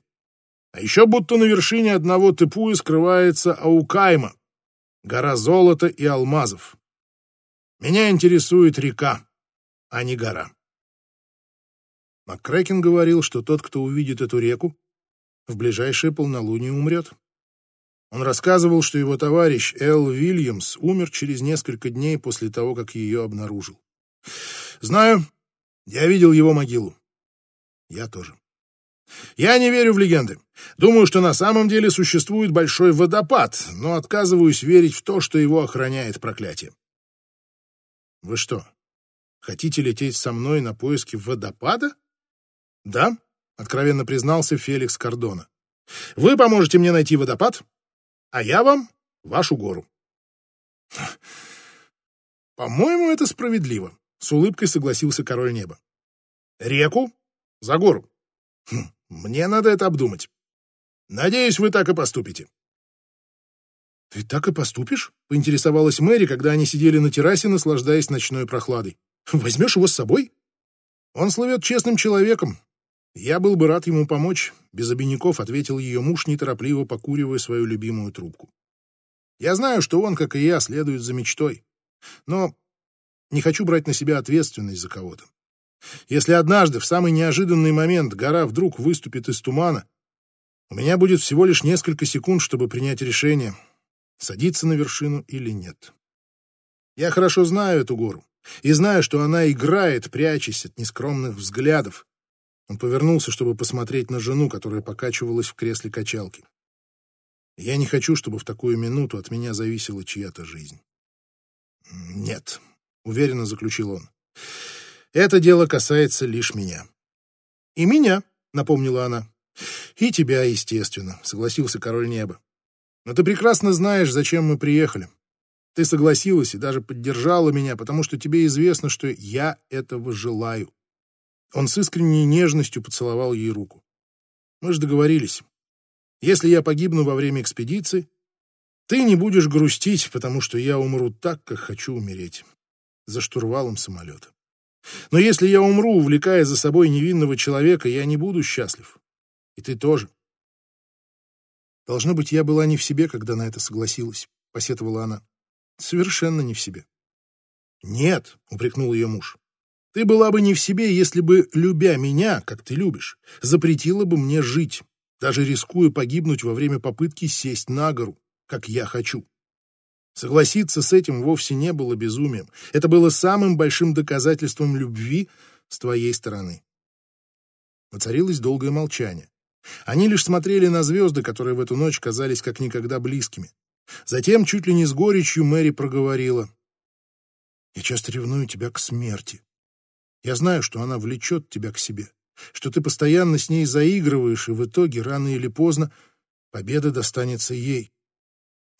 А еще будто на вершине одного тыпуя скрывается Аукайма, гора золота и алмазов. Меня интересует река, а не гора. Маккрекен говорил, что тот, кто увидит эту реку, в ближайшее полнолуние умрет. Он рассказывал, что его товарищ Эл Вильямс умер через несколько дней после того, как ее обнаружил. Знаю, я видел его могилу. Я тоже. Я не верю в легенды. Думаю, что на самом деле существует большой водопад, но отказываюсь верить в то, что его охраняет проклятие. Вы что, хотите лететь со мной на поиски водопада? Да, откровенно признался Феликс Кордона. Вы поможете мне найти водопад, а я вам вашу гору. По-моему, это справедливо. С улыбкой согласился король неба. Реку? За гору. Хм, мне надо это обдумать. Надеюсь, вы так и поступите. Ты так и поступишь? Поинтересовалась Мэри, когда они сидели на террасе, наслаждаясь ночной прохладой. Возьмешь его с собой? Он слывет честным человеком. Я был бы рад ему помочь, без обиняков ответил ее муж, неторопливо покуривая свою любимую трубку. Я знаю, что он, как и я, следует за мечтой. Но не хочу брать на себя ответственность за кого-то. Если однажды, в самый неожиданный момент, гора вдруг выступит из тумана, у меня будет всего лишь несколько секунд, чтобы принять решение, садиться на вершину или нет. Я хорошо знаю эту гору и знаю, что она играет, прячась от нескромных взглядов. Он повернулся, чтобы посмотреть на жену, которая покачивалась в кресле качалки. Я не хочу, чтобы в такую минуту от меня зависела чья-то жизнь. Нет, уверенно заключил он. Это дело касается лишь меня. И меня, напомнила она. И тебя, естественно, согласился король неба. Но ты прекрасно знаешь, зачем мы приехали. Ты согласилась и даже поддержала меня, потому что тебе известно, что я этого желаю. Он с искренней нежностью поцеловал ей руку. Мы же договорились. Если я погибну во время экспедиции, ты не будешь грустить, потому что я умру так, как хочу умереть за штурвалом самолета. Но если я умру, увлекая за собой невинного человека, я не буду счастлив. И ты тоже. Должно быть, я была не в себе, когда на это согласилась, — посетовала она. Совершенно не в себе. Нет, — упрекнул ее муж. Ты была бы не в себе, если бы, любя меня, как ты любишь, запретила бы мне жить, даже рискуя погибнуть во время попытки сесть на гору, как я хочу. Согласиться с этим вовсе не было безумием. Это было самым большим доказательством любви с твоей стороны. Воцарилось долгое молчание. Они лишь смотрели на звезды, которые в эту ночь казались как никогда близкими. Затем, чуть ли не с горечью, Мэри проговорила. «Я часто ревную тебя к смерти. Я знаю, что она влечет тебя к себе, что ты постоянно с ней заигрываешь, и в итоге, рано или поздно, победа достанется ей.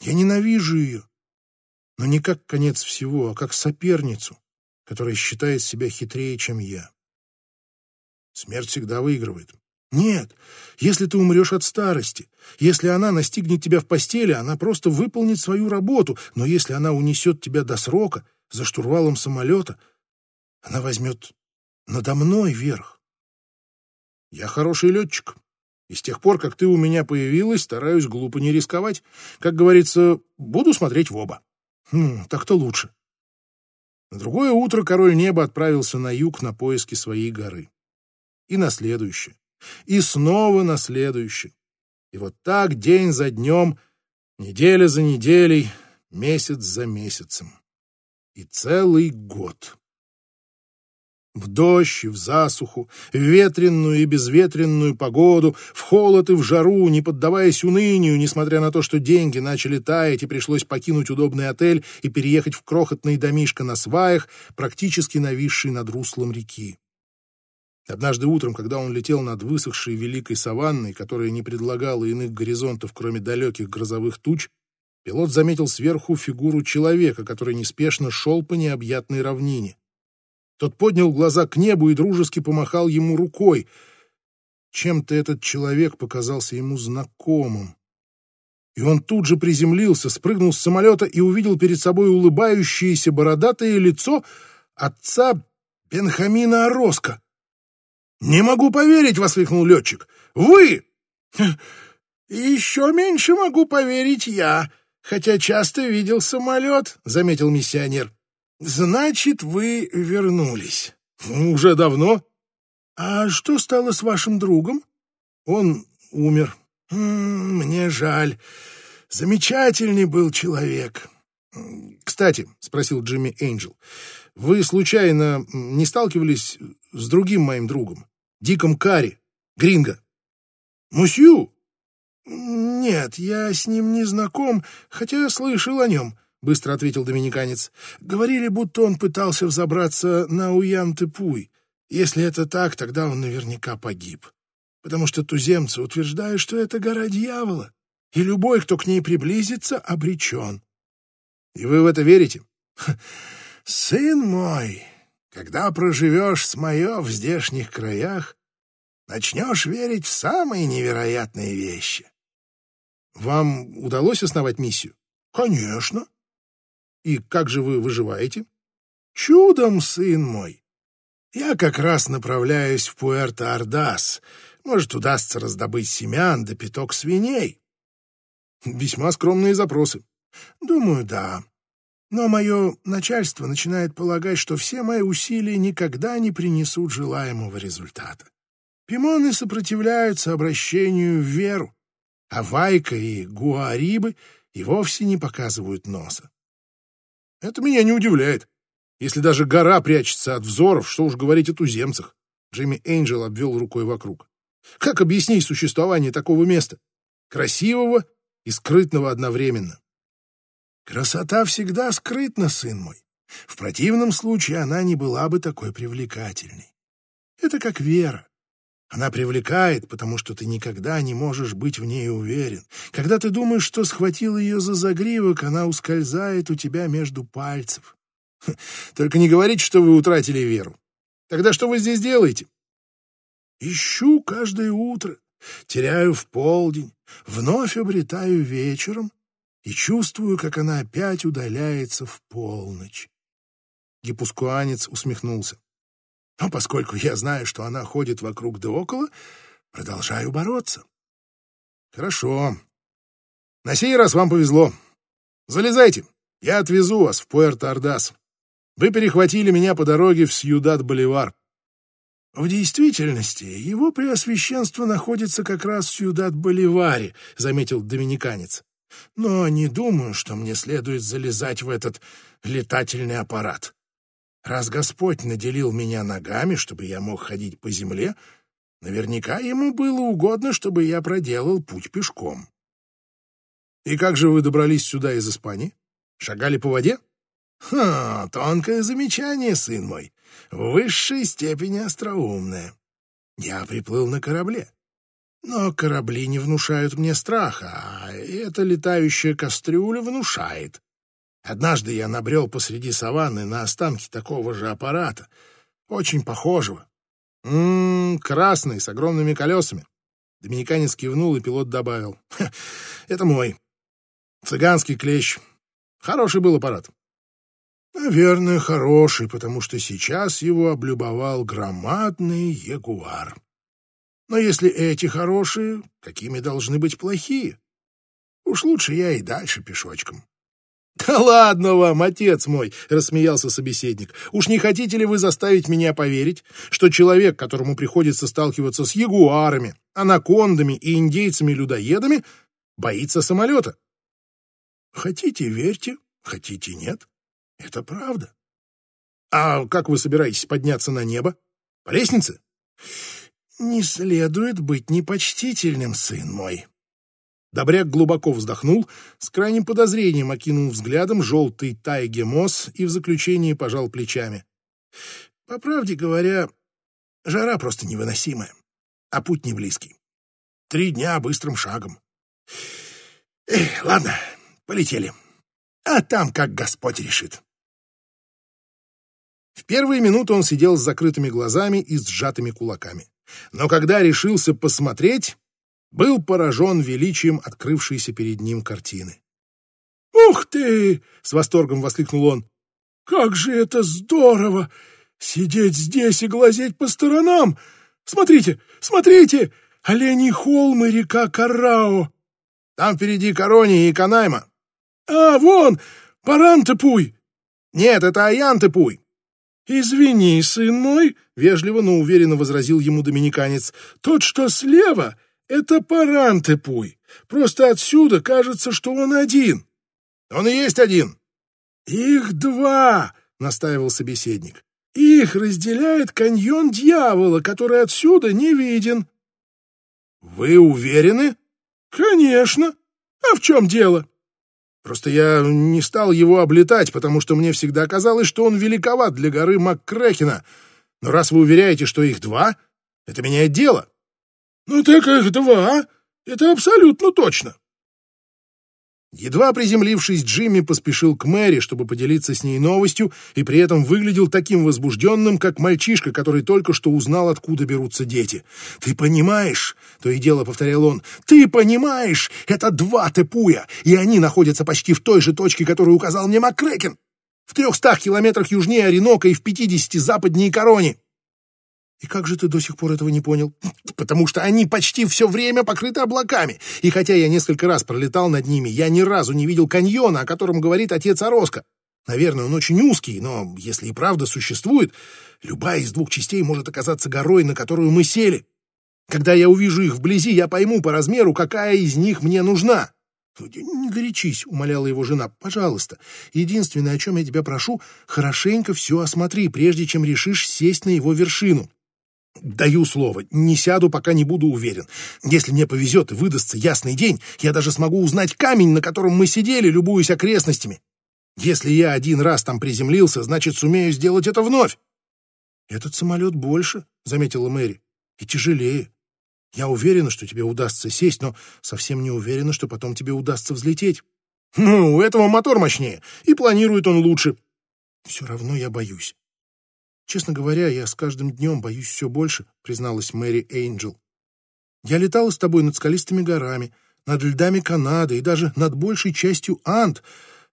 Я ненавижу ее, но не как конец всего, а как соперницу, которая считает себя хитрее, чем я. Смерть всегда выигрывает. Нет, если ты умрешь от старости, если она настигнет тебя в постели, она просто выполнит свою работу, но если она унесет тебя до срока, за штурвалом самолета, она возьмет надо мной верх. Я хороший летчик, и с тех пор, как ты у меня появилась, стараюсь глупо не рисковать. Как говорится, буду смотреть в оба. Хм, так-то лучше. На другое утро король неба отправился на юг на поиски своей горы. И на следующее. И снова на следующее. И вот так день за днем, неделя за неделей, месяц за месяцем. И целый год. В дождь и в засуху, в ветренную и безветренную погоду, в холод и в жару, не поддаваясь унынию, несмотря на то, что деньги начали таять и пришлось покинуть удобный отель и переехать в крохотный домишко на сваях, практически нависший над руслом реки. Однажды утром, когда он летел над высохшей великой саванной, которая не предлагала иных горизонтов, кроме далеких грозовых туч, пилот заметил сверху фигуру человека, который неспешно шел по необъятной равнине. Тот поднял глаза к небу и дружески помахал ему рукой. Чем-то этот человек показался ему знакомым. И он тут же приземлился, спрыгнул с самолета и увидел перед собой улыбающееся бородатое лицо отца Бенхамина Ороска. «Не могу поверить!» — воскликнул летчик. «Вы!» «Еще меньше могу поверить я, хотя часто видел самолет», — заметил миссионер. Значит, вы вернулись. Уже давно. А что стало с вашим другом? Он умер. Мне жаль. Замечательный был человек. Кстати, спросил Джимми Энджел, вы случайно не сталкивались с другим моим другом, Диком Карри, Гринго? Мусью? Нет, я с ним не знаком, хотя слышал о нем. — быстро ответил доминиканец. «Говорили, будто он пытался взобраться на Уян-Тепуй. Если это так, тогда он наверняка погиб. Потому что туземцы утверждают, что это гора дьявола, и любой, кто к ней приблизится, обречен». «И вы в это верите?» «Сын мой, когда проживешь с мое в здешних краях, начнешь верить в самые невероятные вещи». «Вам удалось основать миссию?» «Конечно. И как же вы выживаете? Чудом, сын мой. Я как раз направляюсь в Пуэрто-Ардас. Может, удастся раздобыть семян да пяток свиней. Весьма скромные запросы. Думаю, да. Но мое начальство начинает полагать, что все мои усилия никогда не принесут желаемого результата. Пимоны сопротивляются обращению в веру, а Вайка и Гуарибы и вовсе не показывают носа. Это меня не удивляет. Если даже гора прячется от взоров, что уж говорить о туземцах. Джимми Энджел обвел рукой вокруг. Как объяснить существование такого места? Красивого и скрытного одновременно. Красота всегда скрытна, сын мой. В противном случае она не была бы такой привлекательной. Это как вера. Она привлекает, потому что ты никогда не можешь быть в ней уверен. Когда ты думаешь, что схватил ее за загривок, она ускользает у тебя между пальцев. Только не говорите, что вы утратили веру. Тогда что вы здесь делаете? Ищу каждое утро, теряю в полдень, вновь обретаю вечером и чувствую, как она опять удаляется в полночь. Гипускуанец усмехнулся. Но поскольку я знаю, что она ходит вокруг да около, продолжаю бороться. Хорошо. На сей раз вам повезло. Залезайте, я отвезу вас в Пуэрто-Ордас. Вы перехватили меня по дороге в Сьюдад-Боливар. В действительности, его преосвященство находится как раз в Сьюдад-Боливаре, заметил доминиканец. Но не думаю, что мне следует залезать в этот летательный аппарат. Раз Господь наделил меня ногами, чтобы я мог ходить по земле, наверняка ему было угодно, чтобы я проделал путь пешком. И как же вы добрались сюда из Испании? Шагали по воде? Ха, тонкое замечание, сын мой, в высшей степени остроумное. Я приплыл на корабле. Но корабли не внушают мне страха, а эта летающая кастрюля внушает. Однажды я набрел посреди саванны на останки такого же аппарата, очень похожего. Ммм, красный, с огромными колесами. Доминиканец кивнул, и пилот добавил. «Это мой. Цыганский клещ. Хороший был аппарат. Наверное, хороший, потому что сейчас его облюбовал громадный ягуар. Но если эти хорошие, какими должны быть плохие? Уж лучше я и дальше пешочком. «Да ладно вам, отец мой!» — рассмеялся собеседник. «Уж не хотите ли вы заставить меня поверить, что человек, которому приходится сталкиваться с ягуарами, анакондами и индейцами-людоедами, боится самолета?» «Хотите — верьте, хотите — нет. Это правда. А как вы собираетесь подняться на небо? По лестнице? Не следует быть непочтительным, сын мой. Добряк глубоко вздохнул, с крайним подозрением окинул взглядом желтый тайге моз и в заключении пожал плечами. По правде говоря, жара просто невыносимая, а путь не близкий. Три дня быстрым шагом. Эх, ладно, полетели. А там как Господь решит. В первые минуты он сидел с закрытыми глазами и сжатыми кулаками. Но когда решился посмотреть, был поражен величием открывшейся перед ним картины. «Ух ты!» — с восторгом воскликнул он. «Как же это здорово! Сидеть здесь и глазеть по сторонам! Смотрите, смотрите! Оленей холм и река Карао!» «Там впереди Корони и Канайма!» «А, вон! Парантепуй!» «Нет, это Аянтепуй!» «Извини, сын мой», — вежливо, но уверенно возразил ему доминиканец, «тот, что слева, это Парантепуй. Просто отсюда кажется, что он один». «Он и есть один». «Их два», — настаивал собеседник. «Их разделяет каньон дьявола, который отсюда не виден». «Вы уверены?» «Конечно. А в чем дело?» Просто я не стал его облетать, потому что мне всегда казалось, что он великоват для горы Маккрекена. Но раз вы уверяете, что их два, это меняет дело. Ну так их два. Это абсолютно точно. Едва приземлившись, Джимми поспешил к Мэри, чтобы поделиться с ней новостью, и при этом выглядел таким возбужденным, как мальчишка, который только что узнал, откуда берутся дети. «Ты понимаешь?» — то и дело повторял он. «Ты понимаешь? Это два Тепуя, и они находятся почти в той же точке, которую указал мне Маккрекен. В трехстах километрах южнее Оренока и в пятидесяти западнее Корони. И как же ты до сих пор этого не понял? Потому что они почти все время покрыты облаками. И хотя я несколько раз пролетал над ними, я ни разу не видел каньона, о котором говорит отец Ороско. Наверное, он очень узкий, но если и правда существует, любая из двух частей может оказаться горой, на которую мы сели. Когда я увижу их вблизи, я пойму по размеру, какая из них мне нужна. «Не горячись», — умоляла его жена, — «пожалуйста. Единственное, о чем я тебя прошу, хорошенько все осмотри, прежде чем решишь сесть на его вершину. Даю слово, не сяду, пока не буду уверен. Если мне повезет и выдастся ясный день, я даже смогу узнать камень, на котором мы сидели, любуясь окрестностями. Если я один раз там приземлился, значит, сумею сделать это вновь. Этот самолет больше, — заметила Мэри, — и тяжелее. Я уверена, что тебе удастся сесть, но совсем не уверена, что потом тебе удастся взлететь. Ну, у этого мотор мощнее, и планирует он лучше. Все равно я боюсь. «Честно говоря, я с каждым днем боюсь все больше», — призналась Мэри Эйнджел. «Я летала с тобой над скалистыми горами, над льдами Канады и даже над большей частью Анд,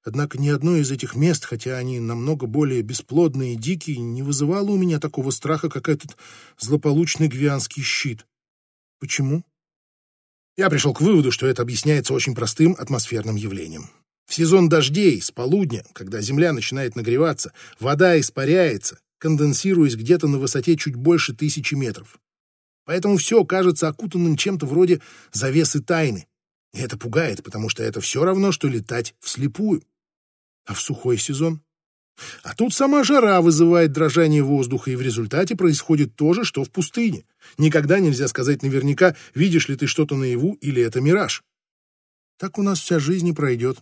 однако ни одно из этих мест, хотя они намного более бесплодные и дикие, не вызывало у меня такого страха, как этот злополучный гвианский щит. Почему? Я пришел к выводу, что это объясняется очень простым атмосферным явлением. В сезон дождей, с полудня, когда земля начинает нагреваться, вода испаряется, конденсируясь где-то на высоте чуть больше тысячи метров. Поэтому все кажется окутанным чем-то вроде завесы тайны. И это пугает, потому что это все равно, что летать вслепую. А в сухой сезон? А тут сама жара вызывает дрожание воздуха, и в результате происходит то же, что в пустыне. Никогда нельзя сказать наверняка, видишь ли ты что-то наяву или это мираж. Так у нас вся жизнь и пройдет,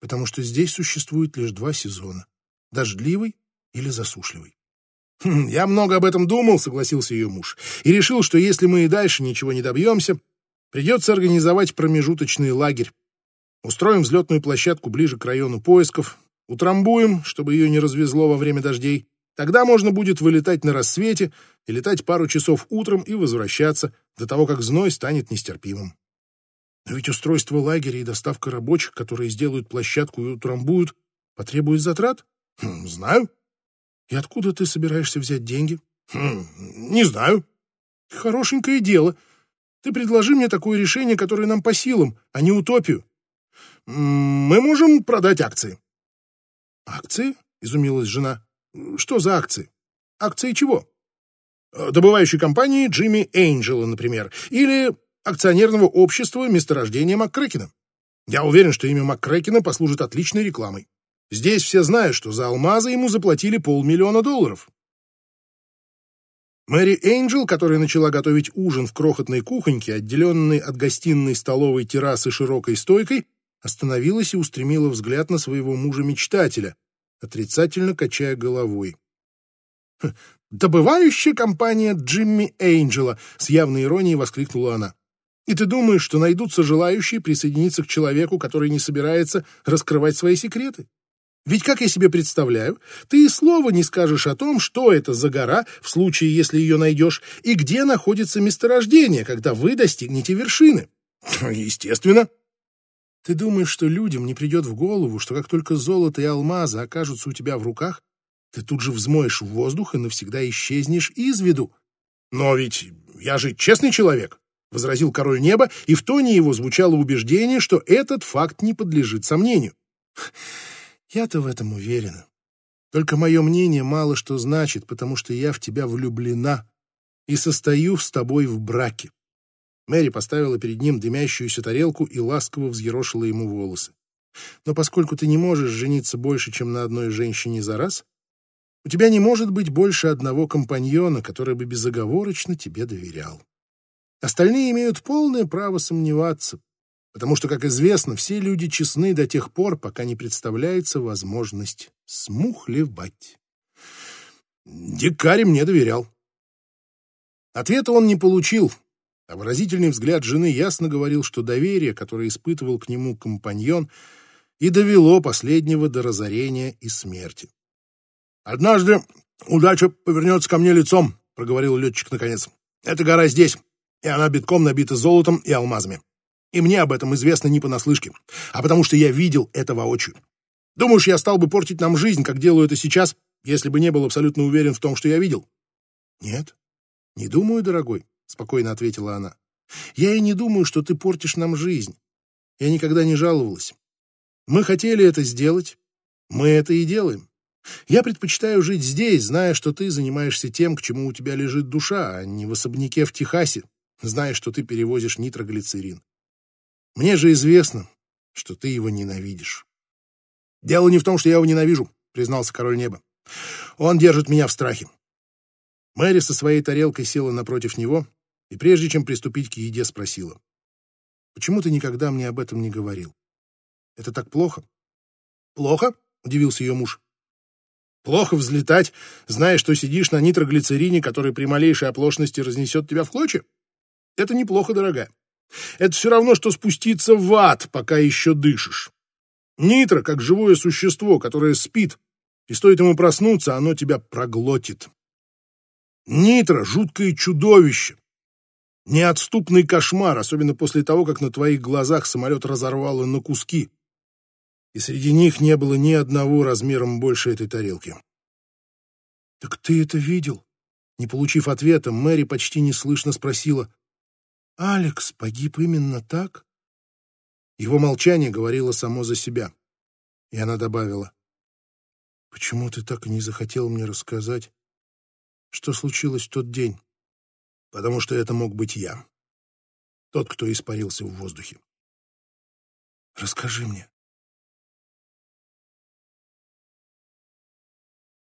потому что здесь существует лишь два сезона — дождливый или засушливый. «Хм, «Я много об этом думал», — согласился ее муж, «и решил, что если мы и дальше ничего не добьемся, придется организовать промежуточный лагерь. Устроим взлетную площадку ближе к району поисков, утрамбуем, чтобы ее не развезло во время дождей. Тогда можно будет вылетать на рассвете и летать пару часов утром и возвращаться до того, как зной станет нестерпимым. Но ведь устройство лагеря и доставка рабочих, которые сделают площадку и утрамбуют, потребует затрат? Хм, знаю. И откуда ты собираешься взять деньги? Хм, не знаю. Хорошенькое дело. Ты предложи мне такое решение, которое нам по силам, а не утопию. Мы можем продать акции. Акции? Изумилась жена. Что за акции? Акции чего? Добывающей компании Джимми Эйнджела, например. Или акционерного общества месторождения МакКрекена. Я уверен, что имя МакКрекена послужит отличной рекламой. Здесь все знают, что за алмазы ему заплатили полмиллиона долларов. Мэри Эйнджел, которая начала готовить ужин в крохотной кухоньке, отделенной от гостиной столовой террасы широкой стойкой, остановилась и устремила взгляд на своего мужа-мечтателя, отрицательно качая головой. «Хм, «Добывающая компания Джимми Эйнджела!» — с явной иронией воскликнула она. «И ты думаешь, что найдутся желающие присоединиться к человеку, который не собирается раскрывать свои секреты? Ведь, как я себе представляю, ты и слова не скажешь о том, что это за гора, в случае, если ее найдешь, и где находится месторождение, когда вы достигнете вершины. Естественно. Ты думаешь, что людям не придет в голову, что как только золото и алмазы окажутся у тебя в руках, ты тут же взмоешь в воздух и навсегда исчезнешь из виду? Но ведь я же честный человек, — возразил король неба, и в тоне его звучало убеждение, что этот факт не подлежит сомнению. Я-то в этом уверена. Только мое мнение мало что значит, потому что я в тебя влюблена и состою с тобой в браке. Мэри поставила перед ним дымящуюся тарелку и ласково взъерошила ему волосы. Но поскольку ты не можешь жениться больше, чем на одной женщине за раз, у тебя не может быть больше одного компаньона, который бы безоговорочно тебе доверял. Остальные имеют полное право сомневаться, потому что, как известно, все люди честны до тех пор, пока не представляется возможность смухлевать. Дикари мне доверял. Ответа он не получил, а выразительный взгляд жены ясно говорил, что доверие, которое испытывал к нему компаньон, и довело последнего до разорения и смерти. «Однажды удача повернется ко мне лицом», — проговорил летчик наконец. «Эта гора здесь, и она битком набита золотом и алмазами. И мне об этом известно не понаслышке, а потому что я видел это воочию. Думаешь, я стал бы портить нам жизнь, как делаю это сейчас, если бы не был абсолютно уверен в том, что я видел? Нет, не думаю, дорогой, спокойно ответила она. Я и не думаю, что ты портишь нам жизнь. Я никогда не жаловалась. Мы хотели это сделать, мы это и делаем. Я предпочитаю жить здесь, зная, что ты занимаешься тем, к чему у тебя лежит душа, а не в особняке в Техасе, зная, что ты перевозишь нитроглицерин. Мне же известно, что ты его ненавидишь. Дело не в том, что я его ненавижу, признался король неба. Он держит меня в страхе. Мэри со своей тарелкой села напротив него и, прежде чем приступить к еде, спросила. «Почему ты никогда мне об этом не говорил? Это так плохо?» «Плохо?» — удивился ее муж. «Плохо взлетать, зная, что сидишь на нитроглицерине, который при малейшей оплошности разнесет тебя в клочья? Это неплохо, дорогая. Это все равно, что спуститься в ад, пока еще дышишь. Нитро, как живое существо, которое спит, и стоит ему проснуться, оно тебя проглотит. Нитро — жуткое чудовище. Неотступный кошмар, особенно после того, как на твоих глазах самолет разорвало на куски. И среди них не было ни одного размером больше этой тарелки. «Так ты это видел?» Не получив ответа, Мэри почти неслышно спросила. Алекс погиб именно так? Его молчание говорило само за себя. И она добавила. Почему ты так и не захотел мне рассказать, что случилось в тот день? Потому что это мог быть я. Тот, кто испарился в воздухе. Расскажи мне.